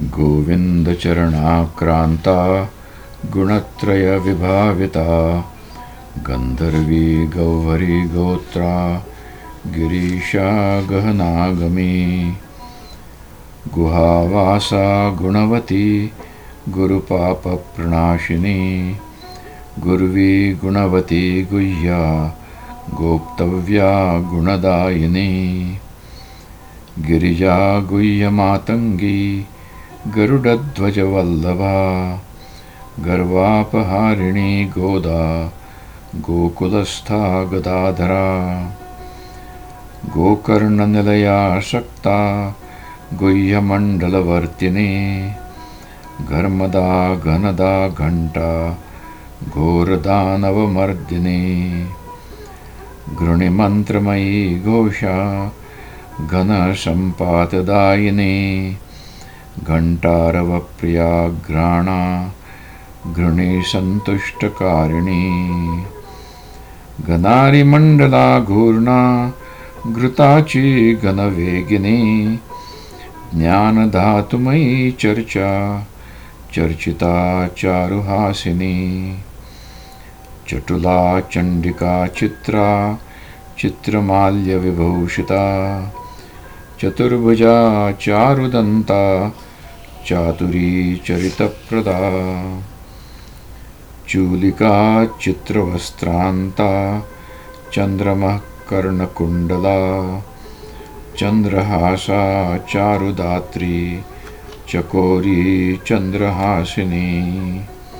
गोविन्दचरणाक्रान्ता गुणत्रयविभाविता गन्धर्वी गौहरी गोत्रा गिरीशा गहनागमी गुहावासा गुणवती गुरुपापप्रणाशिनी गुर्वी गुणवती गुह्या गोप्तव्या गुणदायिनी गिरिजा गुह्यमातङ्गी गरुडध्वजवल्लभा। गर्वापहारिणी गोदा गोकुलस्था गदाधरा। गोकर्णनिलया शक्ता गुह्यमण्डलवर्तिनी। घर्मदा घनदा घण्टा घोरदानवमर्दिनी। घृणिमन्त्रमयी घोषा घनसम्पातदायिनी घण्टारवप्रियाघ्राणा घृणिसन्तुष्टकारिणी घनारिमण्डला घूर्णा घृताची घनवेगिनी। ज्ञानधातुमयी चर्चा चर्चिता चारुहासिनी। चटुला चण्डिका चित्रा चित्रमाल्यविभूषिता ಚತುರ್ಭುಜ ಚಾರುದಂತ ಚಾತುರಿ ಚರಿತಪ್ರದ ಚೂಲಿಕಾ ಚಿತ್ರವಸ್ತ್ರಾಂತ ಚಂದ್ರಮ ಕರ್ಣಕುಂಡಲ ಚಂದ್ರಹಾಸ ಚಾರುದಾತ್ರಿ ಚಕೋರಿ ಚಂದ್ರಹಾಸಿನಿ